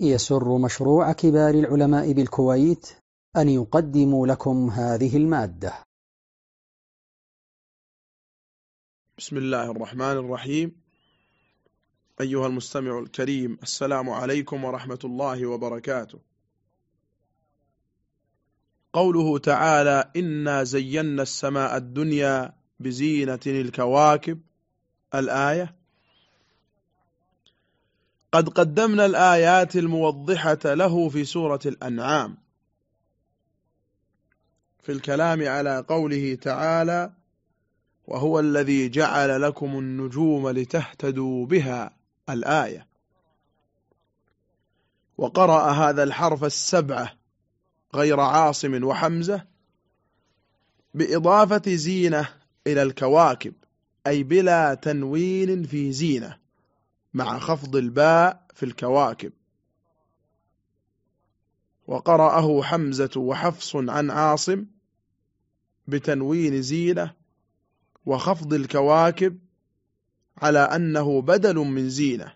يسر مشروع كبار العلماء بالكويت أن يقدم لكم هذه المادة. بسم الله الرحمن الرحيم. أيها المستمع الكريم السلام عليكم ورحمة الله وبركاته. قوله تعالى إنا زينا السماء الدنيا بزينة الكواكب. الآية قد قدمنا الآيات الموضحة له في سورة الأنعام. في الكلام على قوله تعالى وهو الذي جعل لكم النجوم لتهتدوا بها الآية. وقرأ هذا الحرف السبعة غير عاصم وحمزة بإضافة زينة إلى الكواكب أي بلا تنوين في زينة. مع خفض الباء في الكواكب. وقرأه حمزة وحفص عن عاصم بتنوين زينة وخفض الكواكب على أنه بدل من زينة.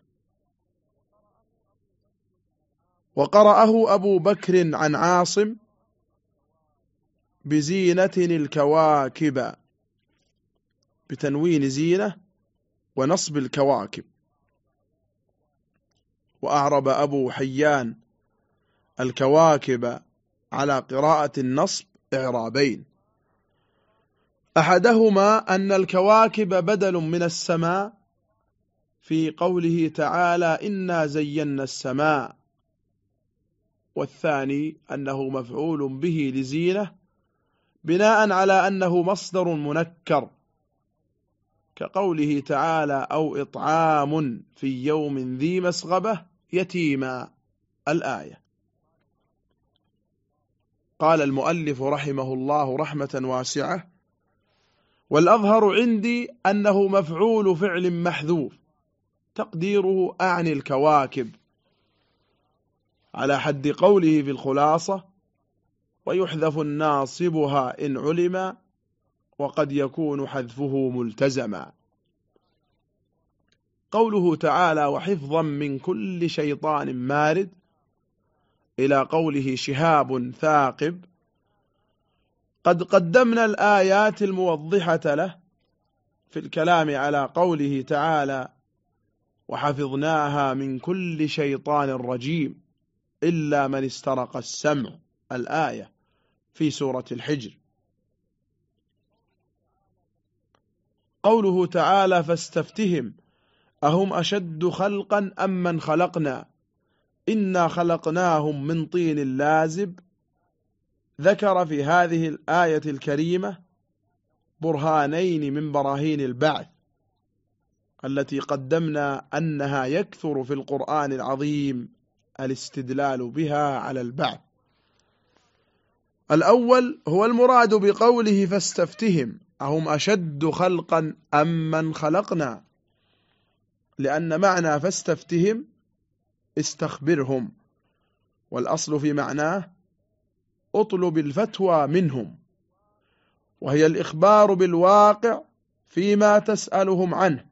وقرأه أبو بكر عن عاصم بزينة الكواكب بتنوين زينة ونصب الكواكب. وأعرب أبو حيان الكواكب على قراءة النصب إعرابين. أحدهما أن الكواكب بدل من السماء في قوله تعالى إنا زينا السماء والثاني أنه مفعول به لزينة بناء على أنه مصدر منكر. كقوله تعالى أو إطعام في يوم ذي مسغبة يتيما الآية. قال المؤلف رحمه الله رحمة واسعة والأظهر عندي أنه مفعول فعل محذوف تقديره أعني الكواكب. على حد قوله في الخلاصة ويحذف الناصبها إن علم وقد يكون حذفه ملتزما. قوله تعالى وحفظا من كل شيطان مارد إلى قوله شهاب ثاقب. قد قدمنا الآيات الموضحة له في الكلام على قوله تعالى وحفظناها من كل شيطان رجيم إلا من استرق السمع. الآية في سورة الحجر. قوله تعالى فاستفتهم أهم أشد خلقا أم من خلقنا؟ إنا خلقناهم من طين لازب. ذكر في هذه الآية الكريمة برهانين من براهين البعث التي قدمنا أنها يكثر في القرآن العظيم الاستدلال بها على البعث. الأول هو المراد بقوله فاستفتهم أهم أشد خلقا أم من خلقنا؟ لأن معنى فاستفتهم استخبرهم والأصل في معناه اطلب الفتوى منهم وهي الإخبار بالواقع فيما تسألهم عنه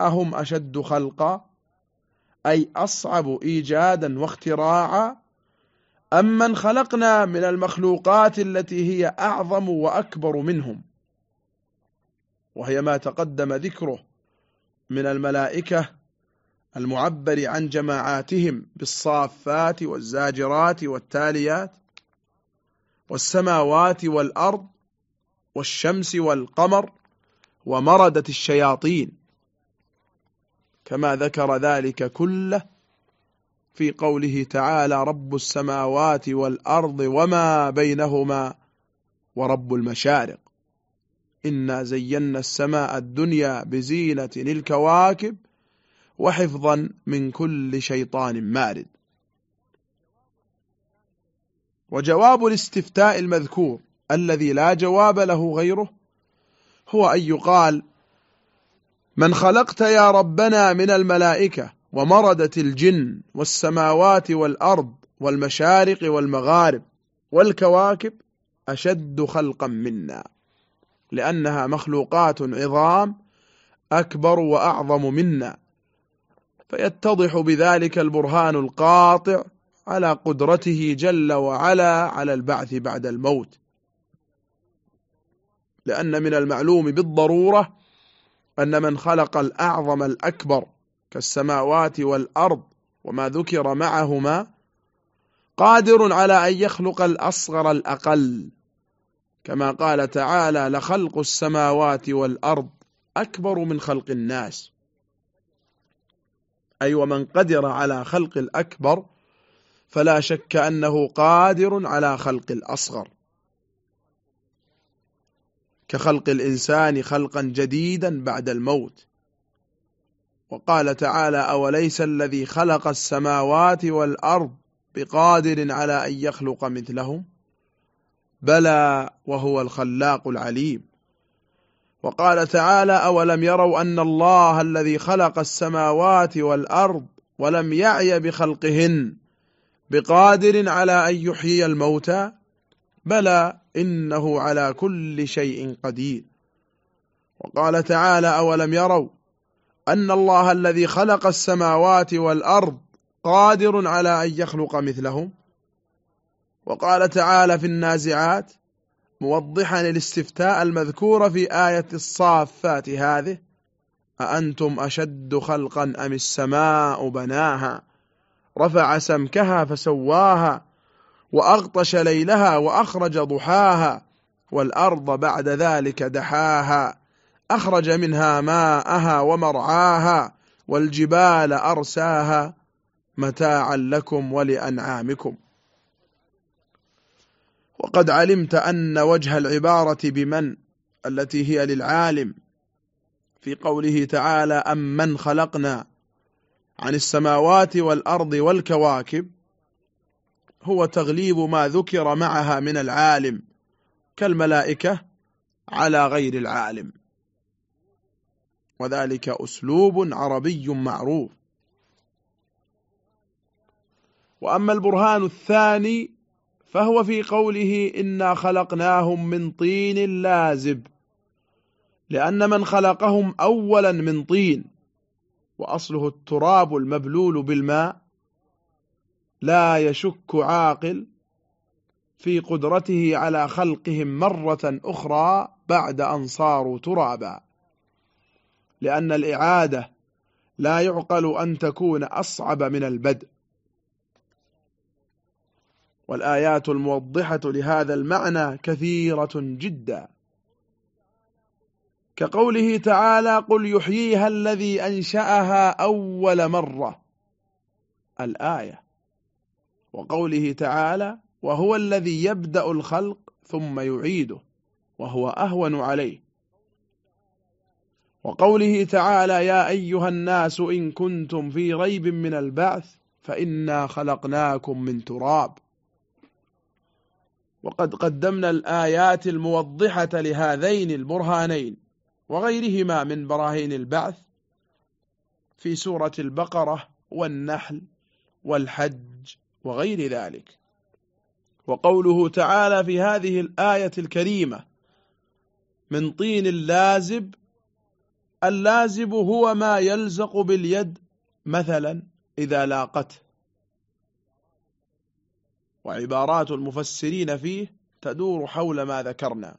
أهم أشد خلقا أي أصعب إيجادا واختراعا أم من خلقنا من المخلوقات التي هي أعظم وأكبر منهم وهي ما تقدم ذكره من الملائكة المعبر عن جماعاتهم بالصافات والزاجرات والتاليات والسماوات والأرض والشمس والقمر ومردة الشياطين كما ذكر ذلك كله في قوله تعالى رب السماوات والأرض وما بينهما ورب المشارق إنا زينا السماء الدنيا بزينة الكواكب وحفظا من كل شيطان مارد. وجواب الاستفتاء المذكور الذي لا جواب له غيره هو أن يقال من خلقت يا ربنا من الملائكة ومردة الجن والسماوات والأرض والمشارق والمغارب والكواكب أشد خلقا منا. لأنها مخلوقات عظام أكبر وأعظم منا. فيتضح بذلك البرهان القاطع على قدرته جل وعلا على البعث بعد الموت. لأن من المعلوم بالضرورة أن من خلق الأعظم الأكبر كالسماوات والأرض وما ذكر معهما قادر على أن يخلق الأصغر الأقل. كما قال تعالى لخلق السماوات والأرض أكبر من خلق الناس. أي ومن قدر على خلق الأكبر فلا شك أنه قادر على خلق الأصغر. كخلق الإنسان خلقا جديدا بعد الموت. وقال تعالى أوليس الذي خلق السماوات والأرض بقادر على أن يخلق مثلهم؟ بلى وهو الخلاق العليم. وقال تعالى أولم يروا أن الله الذي خلق السماوات والأرض ولم يعي بخلقهن بقادر على أن يحيي الموتى؟ بلى إنه على كل شيء قدير. وقال تعالى أولم يروا أن الله الذي خلق السماوات والأرض قادر على أن يخلق مثلهم؟ وقال تعالى في النازعات موضحا الاستفتاء المذكور في آية الصافات هذه أأنتم أشد خلقا أم السماء بناها؟ رفع سمكها فسواها وأغطش ليلها وأخرج ضحاها والأرض بعد ذلك دحاها أخرج منها ماءها ومرعاها والجبال أرساها متاعا لكم ولأنعامكم. وقد علمت أن وجه العبارة بمن التي هي للعالم في قوله تعالى أم من خلقنا عن السماوات والأرض والكواكب هو تغليب ما ذكر معها من العالم كالملائكة على غير العالم. وذلك أسلوب عربي معروف. وأما البرهان الثاني فهو في قوله إنا خلقناهم من طين لازب لأن من خلقهم أولا من طين وأصله التراب المبلول بالماء لا يشك عاقل في قدرته على خلقهم مرة أخرى بعد أن صاروا ترابا لأن الإعادة لا يعقل أن تكون أصعب من البدء. والآيات الموضحة لهذا المعنى كثيرة جدا. كقوله تعالى قل يحييها الذي أنشأها أول مرة الآية. وقوله تعالى وهو الذي يبدأ الخلق ثم يعيده وهو أهون عليه. وقوله تعالى يا أيها الناس إن كنتم في ريب من البعث فإنا خلقناكم من تراب. وقد قدمنا الآيات الموضحة لهذين البرهانين وغيرهما من براهين البعث في سورة البقرة والنحل والحج وغير ذلك. وقوله تعالى في هذه الآية الكريمة من طين اللازب اللازب هو ما يلزق باليد مثلا إذا لاقته. وعبارات المفسرين فيه تدور حول ما ذكرنا.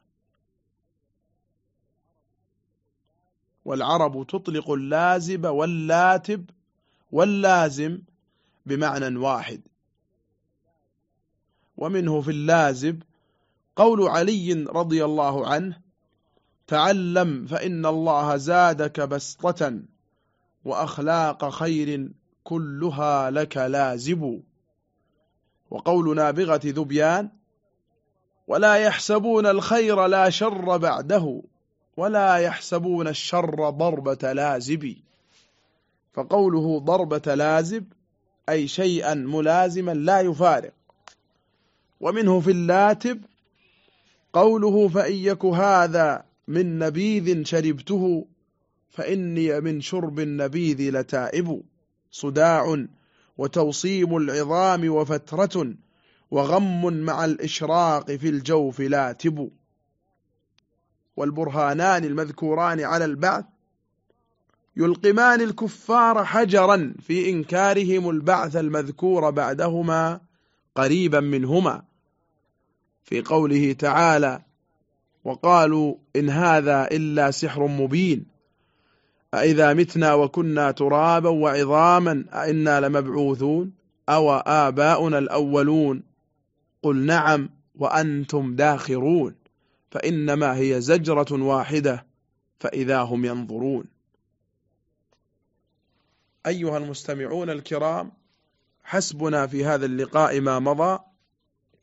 والعرب تطلق اللازب واللاتب واللازم بمعنى واحد. ومنه في اللازب قول علي رضي الله عنه تعلم فإن الله زادك بسطة وأخلاق خير كلها لك لازب. وقول نابغة ذبيان ولا يحسبون الخير لا شر بعده ولا يحسبون الشر ضربة لازب. فقوله ضربة لازب أي شيئا ملازما لا يفارق. ومنه في اللاتب قوله فإن يك هذا من نبيذ شربته فإني من شرب النبيذ لتائب. صداع وتوصيم العظام وفترة وغم مع الإشراق في الجوف لاتب والبرهانان المذكوران على البعث يلقمان الكفار حجرا في إنكارهم البعث المذكور بعدهما قريبا منهما. في قوله تعالى وقالوا إن هذا إلا سحر مبين أئذا متنا وكنا ترابا وعظاما أئنا لمبعوثون؟ أو آباؤنا الأولون؟ قل نعم وأنتم داخرون فإنما هي زجرة واحدة فإذا هم ينظرون. أيها المستمعون الكرام حسبنا في هذا اللقاء ما مضى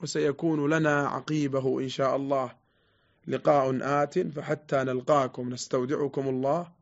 وسيكون لنا عقيبة إن شاء الله لقاء آت فحتى نلقاكم نستودعكم الله.